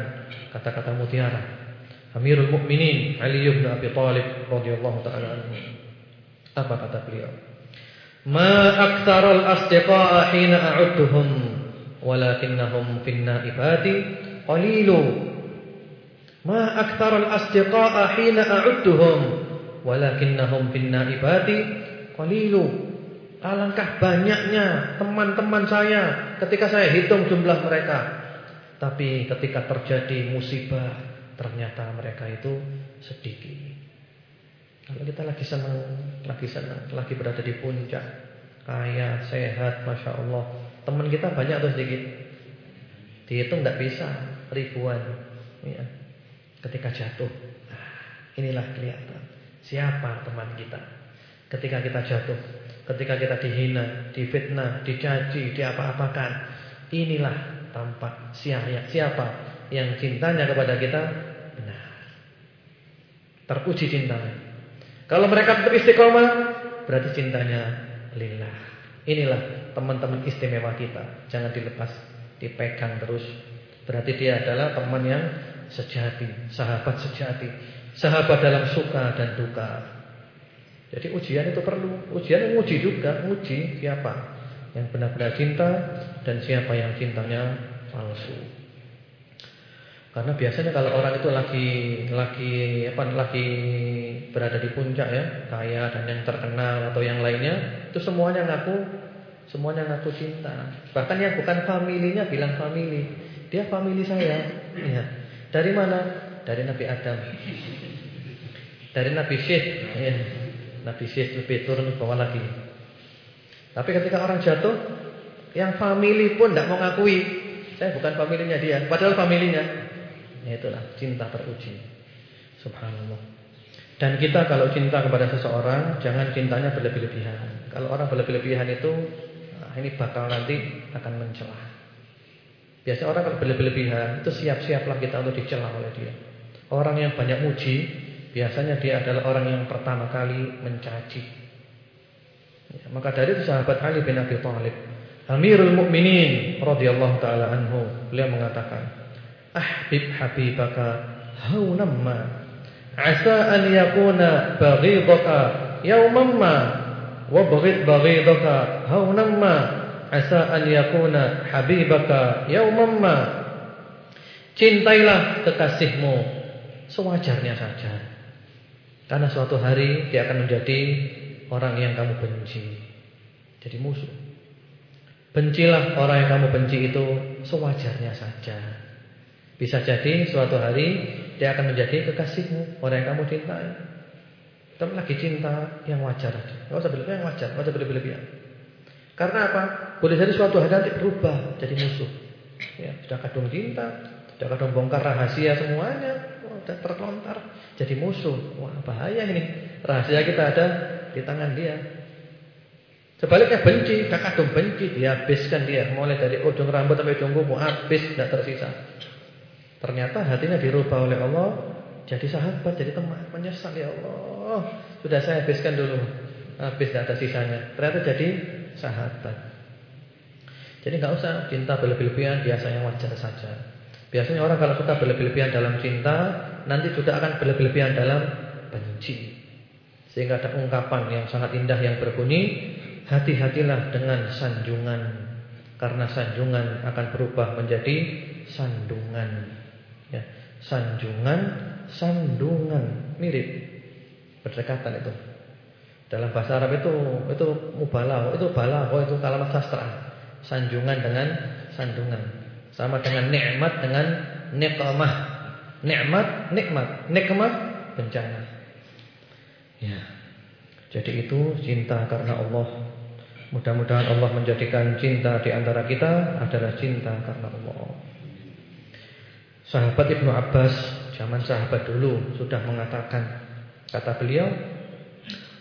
kata-kata mutiara. Amirul Mukminin Ali bin Abi Thalib radhiyallahu taala. Apa kata beliau? Ma aktsaral asdiqa'a hina a'udduhum walakinnahum fin naibati qalilu Ma aktsaral asdiqa'a hina a'udduhum walakinnahum bin naibati qalilu. Alangkah banyaknya teman-teman saya ketika saya hitung jumlah mereka. Tapi ketika terjadi musibah ternyata mereka itu sedikit. Kalau kita lagi senang, lagi senang, lagi berada di puncak, kaya, sehat, masya Allah, teman kita banyak atau sedikit? Dihitung tidak bisa, ribuan. Ya. Ketika jatuh. Nah, Inilah kelihatan Siapa teman kita. Ketika kita jatuh Ketika kita dihina, difitnah, dicaci, diapa-apakan Inilah tampak siapa, siapa yang cintanya kepada kita? Benar. Terpuji cintanya. Kalau mereka tetap istiqomah Berarti cintanya lillah. Inilah teman-teman istimewa kita. Jangan dilepas Dipegang terus. Berarti dia adalah teman yang sejati, sahabat sejati, sahabat dalam suka dan duka. Jadi ujian itu perlu, ujian menguji juga, uji siapa yang benar-benar cinta dan siapa yang cintanya palsu. Karena biasanya kalau orang itu lagi lagi apa lagi berada di puncak ya, kaya dan yang terkenal atau yang lainnya, itu semuanya ngaku semuanya ngaku cinta. Bahkan yang bukan familinya bilang family, dia family saya. Ya. Dari mana? Dari Nabi Adam. Dari Nabi Syekh, ya. Nabi Syekh lebih turun ke bawah lagi. Tapi ketika orang jatuh, yang family pun tidak mau ngakui, saya bukan familinya dia, padahal familinya. Ya itulah cinta teruji. Subhanallah. Dan kita kalau cinta kepada seseorang, jangan cintanya berlebih-lebihan. Kalau orang berlebih-lebihan itu, nah ini bakal nanti akan mencelah. Biasa orang kalau berlebihan itu siap-siaplah kita untuk dicela oleh dia. Orang yang banyak muji, biasanya dia adalah orang yang pertama kali mencaci. Ya, maka dari itu sahabat Ali bin Abi Thalib, Amirul Mukminin radhiyallahu taala anhu, beliau mengatakan, "Ahbib habibaka haunamma, asa an yakuna baghidaka yawman ma, wa baghid baghidaka haunamma." Asa an yakuna habibaka yauman ma. Cintailah kekasihmu. Sewajarnya saja. Karena suatu hari dia akan menjadi orang yang kamu benci. Jadi musuh. Bencilah orang yang kamu benci itu sewajarnya saja. Bisa jadi suatu hari dia akan menjadi kekasihmu orang yang kamu cintai. Tapi lagi cinta yang wajar aja enggak usah berlebihan yang wajar enggak usah berlebihan karena apa? Boleh jadi suatu hari nanti berubah jadi musuh. Ya, sudah kadung cinta, sudah kadung bongkar rahasia semuanya, sudah terlontar jadi musuh. Wah, bahaya ini. Rahasia kita ada di tangan dia. Sebaliknya benci, sudah kadung benci, dia habiskan dia. Mulai dari ujung rambut sampai ujung kuku habis, tidak tersisa. Ternyata hatinya dirubah oleh Allah jadi sahabat, jadi teman. Menyesal ya Allah, sudah saya habiskan dulu. Habis tidak ada sisanya. Ternyata jadi sahabat. Jadi nggak usah cinta berlebih-lebihan, biasanya wajar saja. Biasanya orang kalau suka berlebih-lebihan dalam cinta, nanti juga akan berlebih-lebihan dalam benci. Sehingga ada ungkapan yang sangat indah yang berbunyi, hati-hatilah dengan sanjungan, karena sanjungan akan berubah menjadi sandungan. Ya, sanjungan, sandungan, mirip, berdekatan itu. Dalam bahasa Arab itu itu mubalah, itu balah, itu kalimat sastra. Sanjungan dengan sandungan. Sama dengan nikmat dengan nikmah. Nikmat, nikmat, nikmat bencana. Ya. Jadi itu cinta karena Allah. Mudah-mudahan Allah menjadikan cinta di antara kita adalah cinta karena Allah. Sahabat Ibnu Abbas zaman sahabat dulu sudah mengatakan kata beliau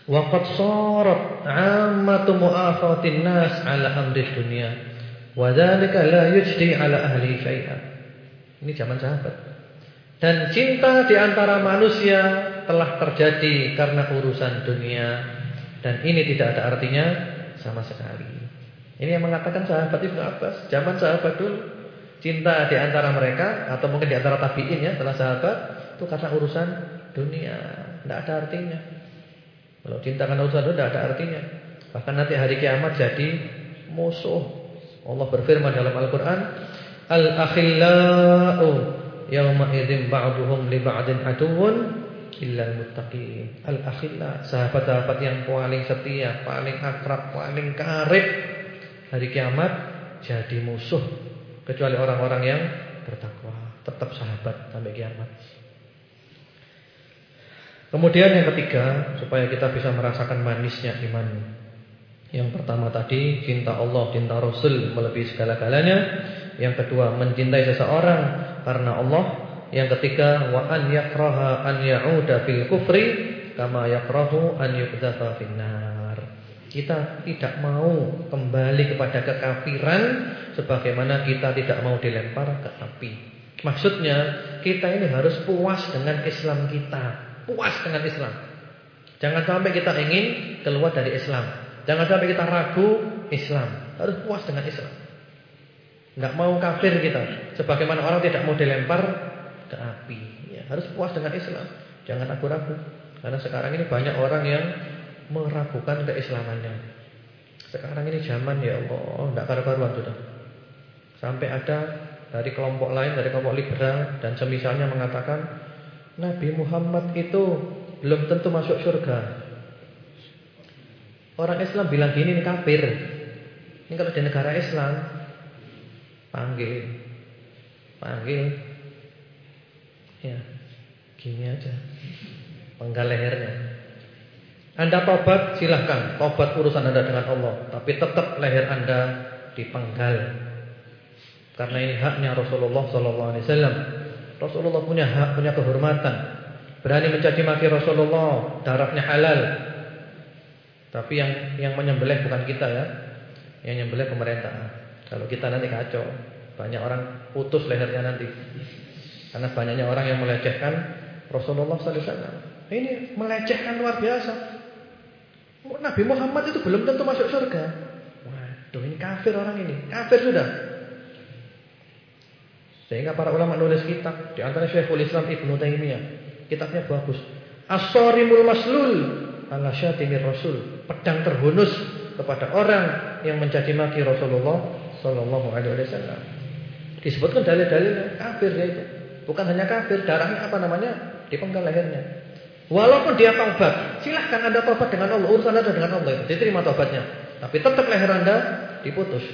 Wa qad sarat 'ammatu mu'afatin nas 'ala amri dunya. Wa dzalika la yujdi 'ala ahli syai'a. Ini zaman sahabat. Dan cinta di antara manusia telah terjadi karena urusan dunia dan ini tidak ada artinya sama sekali. Ini yang mengatakan sahabat Ibnu Abbas, zaman sahabat dulu. Cinta di antara mereka atau mungkin di antara tabi'in ya, setelah sahabat itu karena urusan dunia, tidak ada artinya. Kalau cinta karena urusan dunia ada artinya. Bahkan nanti hari kiamat jadi musuh. Allah berfirman dalam Al-Qur'an, "Al-akhillau yawma idzin ba'duhum li ba'din aduwwun al-muttaqin." Al-akhilla, sahabat-sahabat yang paling setia, paling akrab, paling karib hari kiamat jadi musuh kecuali orang-orang yang bertakwa, tetap sahabat sampai kiamat. Kemudian yang ketiga, supaya kita bisa merasakan manisnya iman. Yang pertama tadi cinta Allah, cinta Rasul melebihi segala-galanya. Yang kedua, mencintai seseorang karena Allah. Yang ketiga, wa an yakraha an ya'uda fil kufri kama yakrahu an yuqdhafa finnar. Kita tidak mau kembali kepada kekafiran sebagaimana kita tidak mau dilempar ke api. Maksudnya, kita ini harus puas dengan Islam kita, puas dengan Islam. Jangan sampai kita ingin keluar dari Islam. Jangan sampai kita ragu Islam. Harus puas dengan Islam. Tidak mau kafir kita, sebagaimana orang tidak mau dilempar ke api. Ya, harus puas dengan Islam. Jangan ragu-ragu. Karena sekarang ini banyak orang yang meragukan keislamannya. Sekarang ini zaman ya Allah, tidak karu-karuan sudah. Sampai ada dari kelompok lain, dari kelompok liberal dan semisalnya mengatakan Nabi Muhammad itu belum tentu masuk surga. Orang Islam bilang gini ini kafir. Ini kalau di negara Islam panggil, panggil, ya gini aja, penggal lehernya. Anda tobat silahkan Tobat urusan Anda dengan Allah Tapi tetap leher Anda dipenggal Karena ini haknya Rasulullah SAW Rasulullah punya hak, punya kehormatan. Berani mencaci maki Rasulullah Darahnya halal. Tapi yang yang menyembelih bukan kita ya. Yang menyembelih pemerintah Kalau kita nanti kacau Banyak orang putus lehernya nanti. Karena banyaknya orang yang melecehkan Rasulullah SAW Ini melecehkan luar biasa. Nabi Muhammad itu belum tentu masuk surga. Waduh, ini kafir orang ini. Kafir sudah. Sehingga para ulama nulis kitab, di antara Syekhul Islam Ibnu Taimiyah, kitabnya bagus. As-Sarimul Maslul ala syatimir Rasul, pedang terhunus kepada orang yang mencaci maki Rasulullah sallallahu alaihi wasallam. Disebutkan dalil-dalil kafir dia itu. Bukan hanya kafir, darahnya apa namanya? Dipenggal lehernya. Walaupun dia taubat, silahkan Anda taubat dengan Allah, urusan Anda dengan Allah diterima taubatnya. Tapi tetap leher Anda diputus.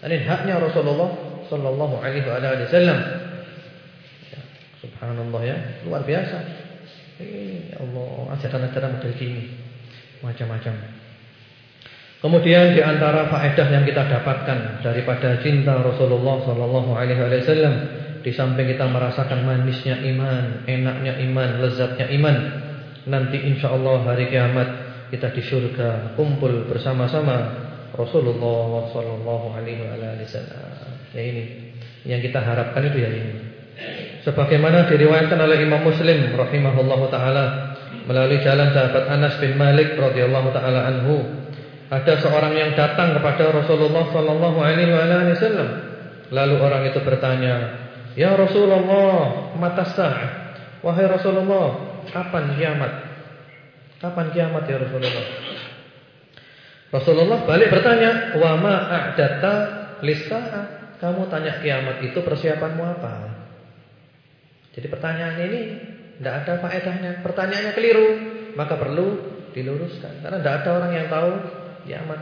ini haknya Rasulullah sallallahu alaihi wasallam. Ya, subhanallah ya, luar biasa. Ini Allah ajaran-ajaran model gini. Macam-macam. Kemudian di antara faedah yang kita dapatkan daripada cinta Rasulullah sallallahu alaihi wasallam di samping kita merasakan manisnya iman, enaknya iman, lezatnya iman, nanti insya Allah hari kiamat kita di surga kumpul bersama-sama Rasulullah Sallallahu Alaihi Wasallam. Ya ini yang kita harapkan itu ya ini. Sebagaimana diriwayatkan oleh Imam Muslim rahimahullahu taala melalui jalan sahabat Anas bin Malik radhiyallahu taala anhu, ada seorang yang datang kepada Rasulullah Sallallahu Alaihi Wasallam. Lalu orang itu bertanya, Ya Rasulullah, mata sah. Wahai Rasulullah, kapan kiamat? Kapan kiamat ya Rasulullah? Rasulullah balik bertanya, "Wa ma a'data lisa'ah?" Kamu tanya kiamat itu persiapanmu apa? Jadi pertanyaannya ini tidak ada faedahnya. Pertanyaannya keliru, maka perlu diluruskan. Karena tidak ada orang yang tahu kiamat.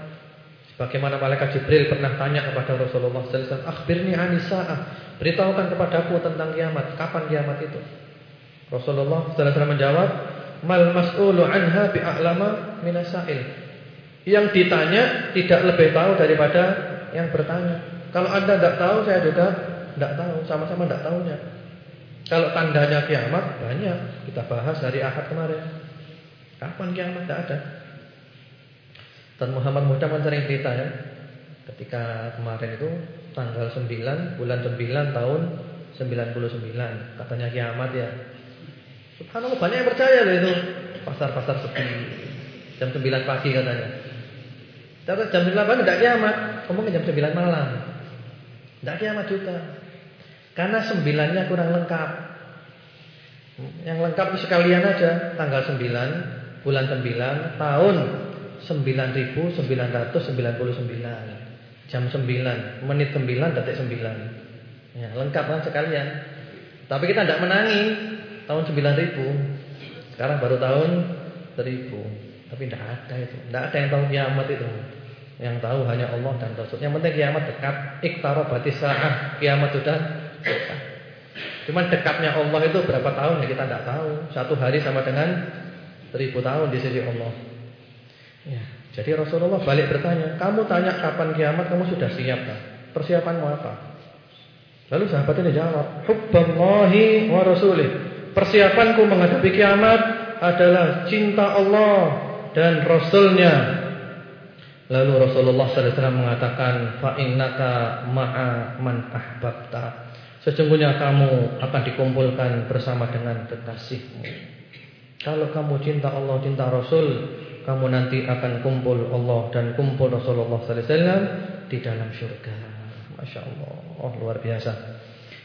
Bagaimana malaikat Jibril pernah tanya kepada Rasulullah sallallahu alaihi wasallam, "Akhbirni 'anis Beritahukan kepadaku tentang kiamat. Kapan kiamat itu?" Rasulullah sallallahu menjawab, "Mal mas'ulu 'anha bi'alama minasail." Yang ditanya tidak lebih tahu daripada yang bertanya. Kalau Anda tidak tahu, saya juga tidak tahu, sama-sama tidak tahunya. Kalau tandanya kiamat banyak, kita bahas dari Ahad kemarin. Kapan kiamat? Tidak ada. Dan Muhammad Muda sering cerita ya. Ketika kemarin itu tanggal 9 bulan 9 tahun 99 katanya kiamat ya. Subhanallah banyak yang percaya loh itu. Pasar-pasar sepi. Jam 9 pagi katanya. Tapi jam 8 tidak kiamat. Ngomongnya jam 9 malam. Tidak kiamat juga. Karena sembilannya kurang lengkap. Yang lengkap sekalian aja. Tanggal 9 bulan 9 tahun 9999 jam 9 menit 9 detik 9 ya lengkap kan sekalian. Tapi kita tidak menangi. Tahun 9000 sekarang baru tahun 1000 tapi tidak ada itu. Tidak ada yang tahu kiamat itu yang tahu hanya Allah dan Rasul yang penting kiamat dekat iktarabatis saah kiamat sudah dekat Cuman dekatnya Allah itu berapa tahun ya kita tidak tahu. Satu hari sama dengan seribu tahun di sisi Allah. Ya. Jadi Rasulullah balik bertanya, kamu tanya kapan kiamat, kamu sudah siap tak? Persiapanmu apa? Lalu sahabat ini jawab, hubballahi wa rasulih. Persiapanku menghadapi kiamat adalah cinta Allah dan Rasulnya. Lalu Rasulullah SAW mengatakan, fa innaka ma'a man ahbabta. Sesungguhnya kamu akan dikumpulkan bersama dengan kekasihmu. Kalau kamu cinta Allah, cinta Rasul, kamu nanti akan kumpul Allah dan kumpul Rasulullah wasallam di dalam surga. Masya Allah, oh, luar biasa.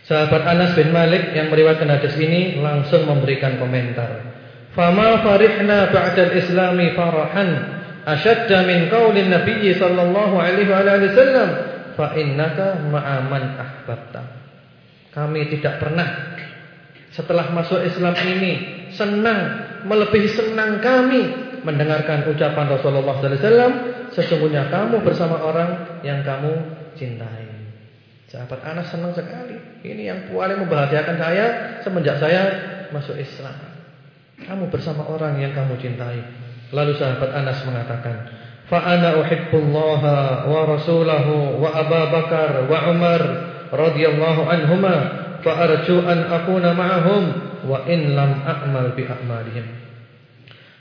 Sahabat Anas bin Malik yang meriwayatkan hadis ini langsung memberikan komentar. Fama farihna ba'dal islami farahan ashadda min qaulin nabiyyi sallallahu alaihi wasallam fa innaka ma'aman ahbabta. Kami tidak pernah setelah masuk Islam ini senang melebihi senang kami mendengarkan ucapan Rasulullah wasallam sesungguhnya kamu bersama orang yang kamu cintai. Sahabat Anas senang sekali. Ini yang paling membahagiakan saya semenjak saya masuk Islam. Kamu bersama orang yang kamu cintai. Lalu sahabat Anas mengatakan, "Fa ana uhibbullaha wa rasulahu wa Abu Bakar wa Umar radhiyallahu anhuma fa arju an akuna ma'ahum wa in lam a'mal bi a'malihim.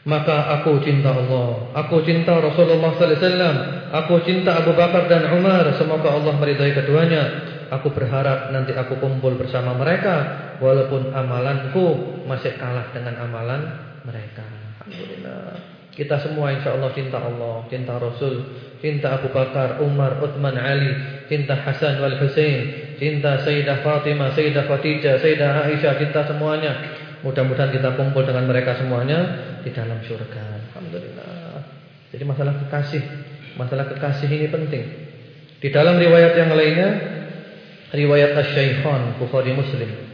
Maka aku cinta Allah aku cinta Rasulullah sallallahu alaihi wasallam aku cinta Abu Bakar dan Umar semoga Allah meridai keduanya. Aku berharap nanti aku kumpul bersama mereka walaupun amalanku masih kalah dengan amalan mereka. Alhamdulillah kita semua insya Allah cinta Allah, cinta Rasul, cinta Abu Bakar, Umar, Uthman, Ali, cinta Hasan wal Husain, cinta Sayyidah Fatimah, Sayyidah Khadijah, Sayyidah Aisyah, cinta semuanya. Mudah-mudahan kita kumpul dengan mereka semuanya di dalam surga. Alhamdulillah. Jadi masalah kekasih, masalah kekasih ini penting. Di dalam riwayat yang lainnya, riwayat Asy-Syaikhan Bukhari Muslim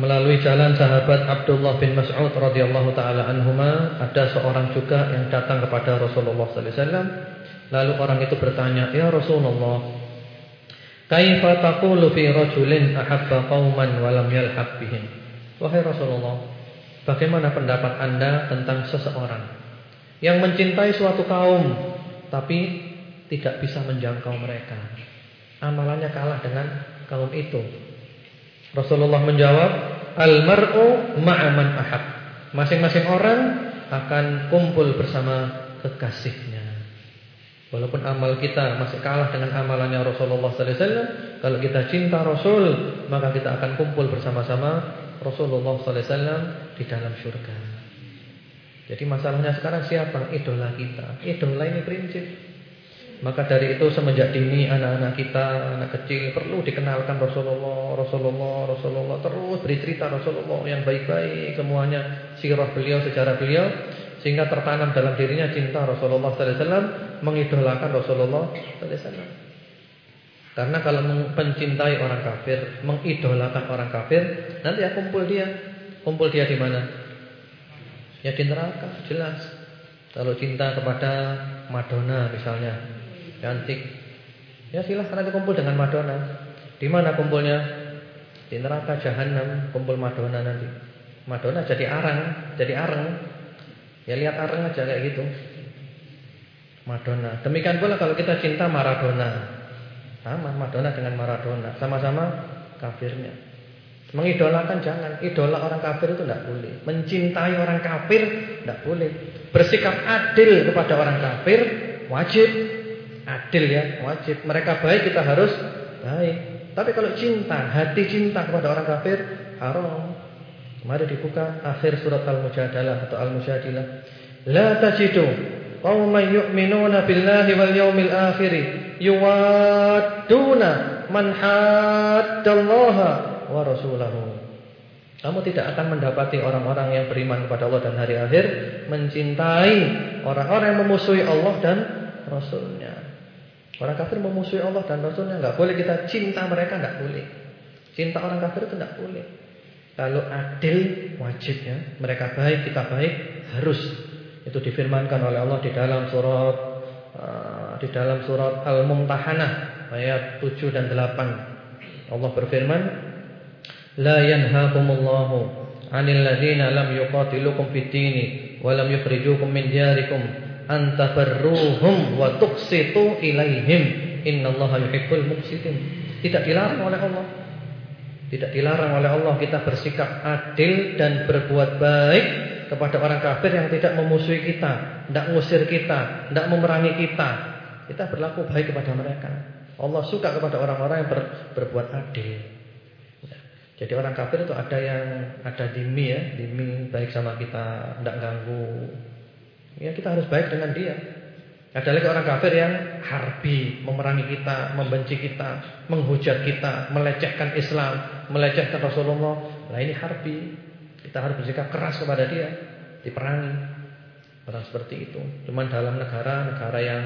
melalui jalan sahabat Abdullah bin Mas'ud radhiyallahu taala anhuma ada seorang juga yang datang kepada Rasulullah sallallahu alaihi wasallam. Lalu orang itu bertanya ya Rasulullah kaifa taqulu fi rajulin ahabba qauman wa lam yalhaq bihim? Wahai Rasulullah bagaimana pendapat Anda tentang seseorang yang mencintai suatu kaum tapi tidak bisa menjangkau mereka? Amalannya kalah dengan kaum itu Rasulullah menjawab, "Al-mar'u ma'aman ahab." Masing-masing orang akan kumpul bersama kekasihnya. Walaupun amal kita masih kalah dengan amalannya Rasulullah sallallahu alaihi wasallam, kalau kita cinta Rasul, maka kita akan kumpul bersama-sama Rasulullah sallallahu alaihi wasallam di dalam surga. Jadi masalahnya sekarang siapa idola kita? Idola ini prinsip. Maka dari itu semenjak dini anak-anak kita, anak kecil perlu dikenalkan Rasulullah, Rasulullah, Rasulullah terus bercerita Rasulullah yang baik-baik semuanya sirah beliau, sejarah beliau sehingga tertanam dalam dirinya cinta Rasulullah sallallahu alaihi wasallam, mengidolakan Rasulullah sallallahu alaihi wasallam. Karena kalau mencintai orang kafir, mengidolakan orang kafir, nanti ya kumpul dia. Kumpul dia di mana? Ya di neraka, jelas. Kalau cinta kepada Madonna misalnya, cantik. Ya silahkan nanti kumpul dengan Madonna. Di mana kumpulnya? Di neraka jahanam kumpul Madonna nanti. Madonna jadi arang, jadi arang. Ya lihat arang aja kayak gitu. Madonna. Demikian pula kalau kita cinta Maradona. Sama Madonna dengan Maradona, sama-sama kafirnya. Mengidolakan jangan. Idola orang kafir itu tidak boleh. Mencintai orang kafir tidak boleh. Bersikap adil kepada orang kafir wajib. Adil ya, wajib. Mereka baik kita harus baik. Tapi kalau cinta, hati cinta kepada orang kafir haram. Mari dibuka akhir surat Al-Mujadalah atau Al-Mujadilah. La tajidu qauman yu'minuna billahi wal yawmil akhir yuwadduna man haddallaha wa rasulahu. Kamu tidak akan mendapati orang-orang yang beriman kepada Allah dan hari akhir mencintai orang-orang yang memusuhi Allah dan Rasulnya. Orang kafir memusuhi Allah dan Rasulnya nggak boleh kita cinta mereka nggak boleh. Cinta orang kafir itu nggak boleh. Kalau adil wajibnya mereka baik kita baik harus itu difirmankan oleh Allah di dalam surat uh, di dalam surat Al-Mumtahanah ayat 7 dan 8. Allah berfirman, "La yanhaakumullahu 'anil ladzina lam yuqatilukum fid-dini wa lam yukhrijukum min diyarikum antabarruhum wa tuqsitu ilaihim innallaha yuhibbul muqsitin. Tidak dilarang oleh Allah. Tidak dilarang oleh Allah kita bersikap adil dan berbuat baik kepada orang kafir yang tidak memusuhi kita, tidak mengusir kita, tidak memerangi kita. Kita berlaku baik kepada mereka. Allah suka kepada orang-orang yang ber, berbuat adil. Jadi orang kafir itu ada yang ada dimi ya, dimi baik sama kita, tidak ganggu, Ya kita harus baik dengan dia. Ada lagi orang kafir yang harbi, memerangi kita, membenci kita, menghujat kita, melecehkan Islam, melecehkan Rasulullah. Nah ini harbi. Kita harus bersikap keras kepada dia, diperangi. Orang seperti itu. Cuman dalam negara-negara yang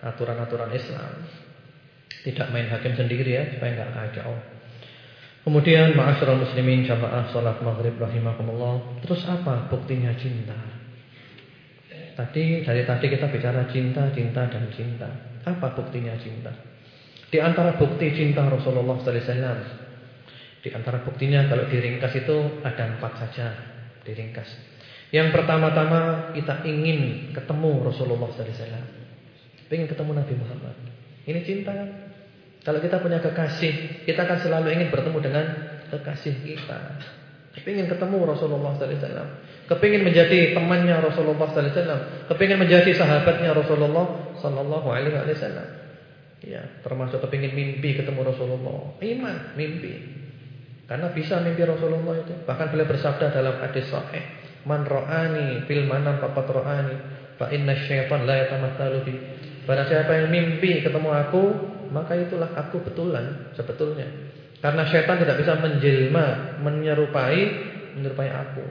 aturan-aturan Islam tidak main hakim sendiri ya, supaya nggak kacau. Kemudian ma'asyiral muslimin jamaah salat maghrib rahimakumullah. Terus apa buktinya cinta? Tadi dari tadi kita bicara cinta, cinta dan cinta. Apa buktinya cinta? Di antara bukti cinta Rasulullah sallallahu alaihi wasallam. Di antara buktinya kalau diringkas itu ada empat saja, diringkas. Yang pertama-tama kita ingin ketemu Rasulullah sallallahu alaihi wasallam. Ingin ketemu Nabi Muhammad. Ini cinta kan? Kalau kita punya kekasih, kita akan selalu ingin bertemu dengan kekasih kita. Kepingin ketemu Rasulullah wasallam. Kepingin menjadi temannya Rasulullah wasallam. Kepingin menjadi sahabatnya Rasulullah sallallahu alaihi wasallam. Ya, termasuk kepingin mimpi ketemu Rasulullah. Iman, mimpi. Karena bisa mimpi Rasulullah itu. Bahkan beliau bersabda dalam hadis sahih, "Man ra'ani fil manam faqad ra'ani, fa inna syaitan la yatamatsalu bi." Barang siapa yang mimpi ketemu aku, maka itulah aku betulan sebetulnya. Karena setan tidak bisa menjelma, menyerupai menyerupai aku.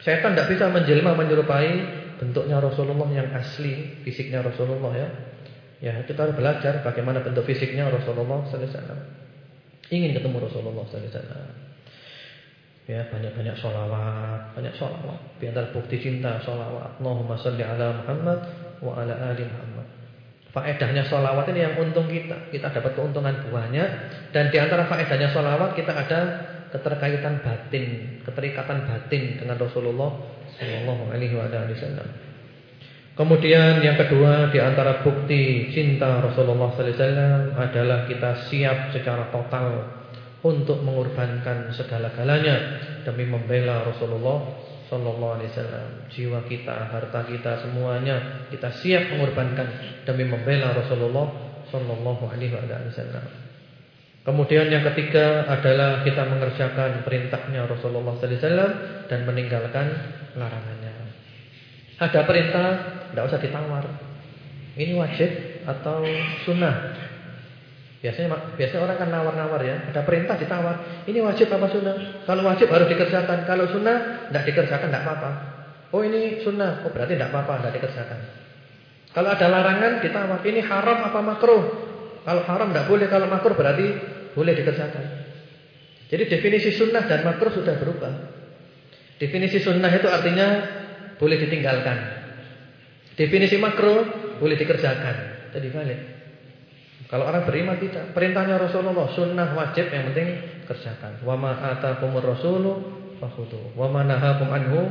Setan tidak bisa menjelma menyerupai bentuknya Rasulullah yang asli, fisiknya Rasulullah ya. Ya, kita harus belajar bagaimana bentuk fisiknya Rasulullah sallallahu alaihi. Ingin ketemu Rasulullah sallallahu alaihi. Ya, banyak-banyak sholawat, banyak sholawat. Antara bukti cinta sholawat. Allahumma salli ala Muhammad wa ala ali Muhammad. Faedahnya sholawat ini yang untung kita. Kita dapat keuntungan buahnya. Dan di antara faedahnya sholawat kita ada keterkaitan batin, keterikatan batin dengan Rasulullah Sallallahu Alaihi Wasallam. Kemudian yang kedua di antara bukti cinta Rasulullah Sallallahu Alaihi Wasallam adalah kita siap secara total untuk mengorbankan segala-galanya demi membela Rasulullah Sallallahu Alaihi Wasallam. Jiwa kita, harta kita, semuanya kita siap mengorbankan demi membela Rasulullah Sallallahu Alaihi Wasallam. Kemudian yang ketiga adalah kita mengerjakan perintahnya Rasulullah Sallallahu Alaihi Wasallam dan meninggalkan larangannya. Ada perintah, tidak usah ditawar. Ini wajib atau sunnah? Biasanya biasanya orang kan nawar-nawar ya. Ada perintah ditawar. Ini wajib apa sunnah? Kalau wajib harus dikerjakan. Kalau sunnah tidak dikerjakan tidak apa-apa. Oh ini sunnah. Oh berarti tidak apa-apa tidak dikerjakan. Kalau ada larangan ditawar. Ini haram apa makruh? Kalau haram tidak boleh. Kalau makruh berarti boleh dikerjakan. Jadi definisi sunnah dan makruh sudah berubah. Definisi sunnah itu artinya boleh ditinggalkan. Definisi makruh boleh dikerjakan. Jadi balik. Kalau orang beriman tidak. Perintahnya Rasulullah sunnah wajib yang penting kerjakan. Wa ma atakumur rasulu fakhudhu. Wa ma nahakum anhu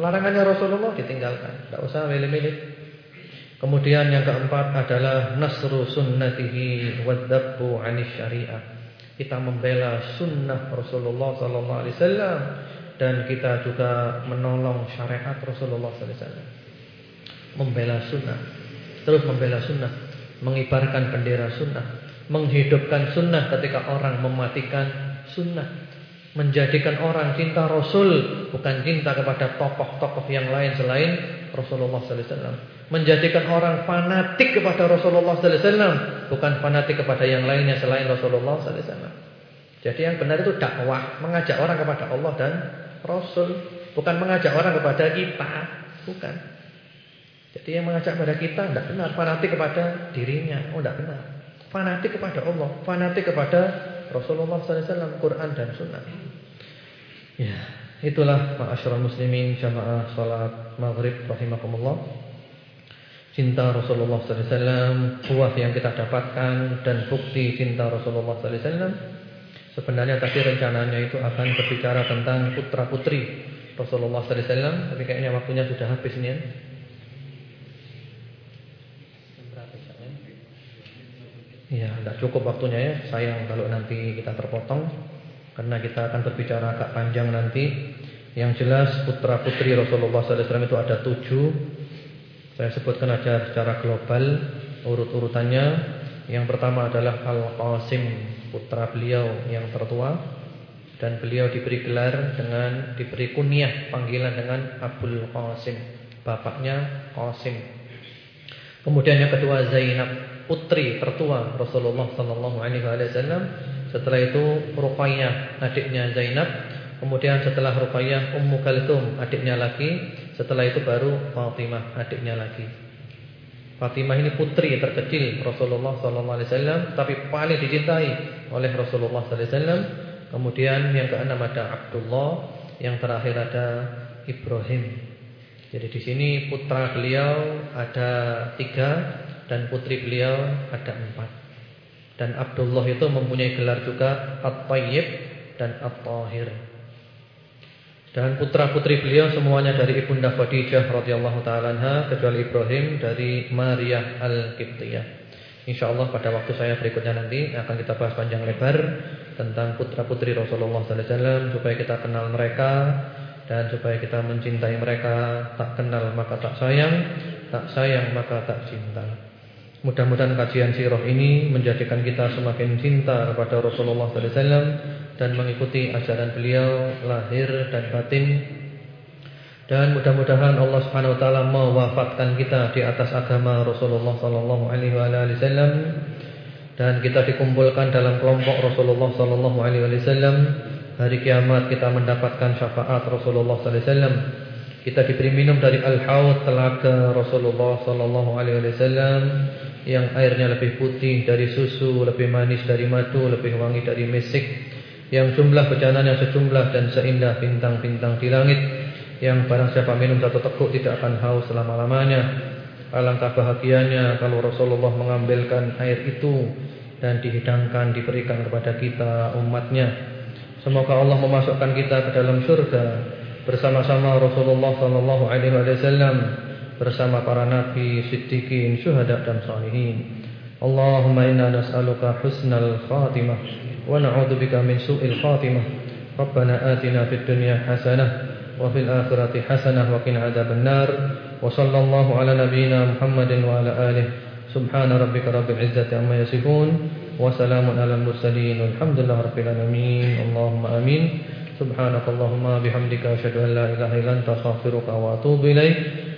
larangannya Rasulullah ditinggalkan. Tidak usah milih-milih. Kemudian yang keempat adalah nasru sunnatihi wadzabbu 'anis syariah. Kita membela sunnah Rasulullah sallallahu alaihi wasallam dan kita juga menolong syariat Rasulullah sallallahu alaihi wasallam. Membela sunnah, terus membela sunnah, mengibarkan bendera sunnah, menghidupkan sunnah ketika orang mematikan sunnah menjadikan orang cinta Rasul bukan cinta kepada tokoh-tokoh yang lain selain Rasulullah sallallahu alaihi wasallam. Menjadikan orang fanatik kepada Rasulullah sallallahu alaihi wasallam bukan fanatik kepada yang lainnya selain Rasulullah sallallahu alaihi wasallam. Jadi yang benar itu dakwah, mengajak orang kepada Allah dan Rasul, bukan mengajak orang kepada kita, bukan. Jadi yang mengajak kepada kita tidak benar, fanatik kepada dirinya, oh tidak benar. Fanatik kepada Allah, fanatik kepada Rasulullah SAW, Quran dan Sunnah. Ya, itulah ma'asyiral muslimin jamaah salat maghrib rahimakumullah. Cinta Rasulullah SAW, buah yang kita dapatkan dan bukti cinta Rasulullah SAW. Sebenarnya tadi rencananya itu akan berbicara tentang putra putri Rasulullah SAW, tapi kayaknya waktunya sudah habis nih. Ya, tidak cukup waktunya ya. Sayang kalau nanti kita terpotong karena kita akan berbicara agak panjang nanti. Yang jelas putra putri Rasulullah SAW itu ada tujuh. Saya sebutkan aja secara global urut-urutannya. Yang pertama adalah Al Qasim, putra beliau yang tertua dan beliau diberi gelar dengan diberi kunyah panggilan dengan Abdul Qasim, bapaknya Qasim. Kemudian yang kedua Zainab putri tertua Rasulullah sallallahu alaihi wasallam. Setelah itu Ruqayyah, adiknya Zainab. Kemudian setelah Ruqayyah Ummu Kalthum, adiknya lagi. Setelah itu baru Fatimah, adiknya lagi. Fatimah ini putri terkecil Rasulullah sallallahu alaihi wasallam, tapi paling dicintai oleh Rasulullah sallallahu alaihi wasallam. Kemudian yang keenam ada Abdullah, yang terakhir ada Ibrahim. Jadi di sini putra beliau ada tiga dan putri beliau ada empat. Dan Abdullah itu mempunyai gelar juga At-Tayyib dan At-Tahir. Dan putra-putri beliau semuanya dari Ibunda Khadijah radhiyallahu taala kecuali Ibrahim dari Maria Al-Qibtiyah. Insyaallah pada waktu saya berikutnya nanti akan kita bahas panjang lebar tentang putra-putri Rasulullah sallallahu alaihi wasallam supaya kita kenal mereka dan supaya kita mencintai mereka, tak kenal maka tak sayang, tak sayang maka tak cinta. Mudah-mudahan kajian sirah ini menjadikan kita semakin cinta kepada Rasulullah SAW dan mengikuti ajaran beliau lahir dan batin. Dan mudah-mudahan Allah Subhanahu Wa Taala mewafatkan kita di atas agama Rasulullah Sallallahu Alaihi Wasallam dan kita dikumpulkan dalam kelompok Rasulullah Sallallahu Alaihi Wasallam. Hari kiamat kita mendapatkan syafaat Rasulullah Sallallahu Alaihi Wasallam. Kita diberi minum dari al-haud telaga Rasulullah Sallallahu Alaihi Wasallam yang airnya lebih putih dari susu, lebih manis dari madu, lebih wangi dari mesik, yang jumlah yang sejumlah dan seindah bintang-bintang di langit, yang barang siapa minum satu teguk tidak akan haus selama-lamanya. Alangkah bahagianya kalau Rasulullah mengambilkan air itu dan dihidangkan diberikan kepada kita umatnya. Semoga Allah memasukkan kita ke dalam surga bersama-sama Rasulullah sallallahu alaihi wasallam bersama para nabi, siddiqin, syuhada dan salihin. Allahumma inna nas'aluka husnal khatimah wa na'udzubika min su'il khatimah. Rabbana atina fid dunya hasanah wa fil akhirati hasanah wa qina adzaban nar. Wa sallallahu ala nabiyyina Muhammadin wa ala alihi. Subhana rabbika rabbil izzati amma yasifun wa salamun alal mursalin. Walhamdulillahi rabbil alamin. Allahumma amin. Subhanakallahumma bihamdika asyhadu an la ilaha illa anta astaghfiruka wa atubu ilaik.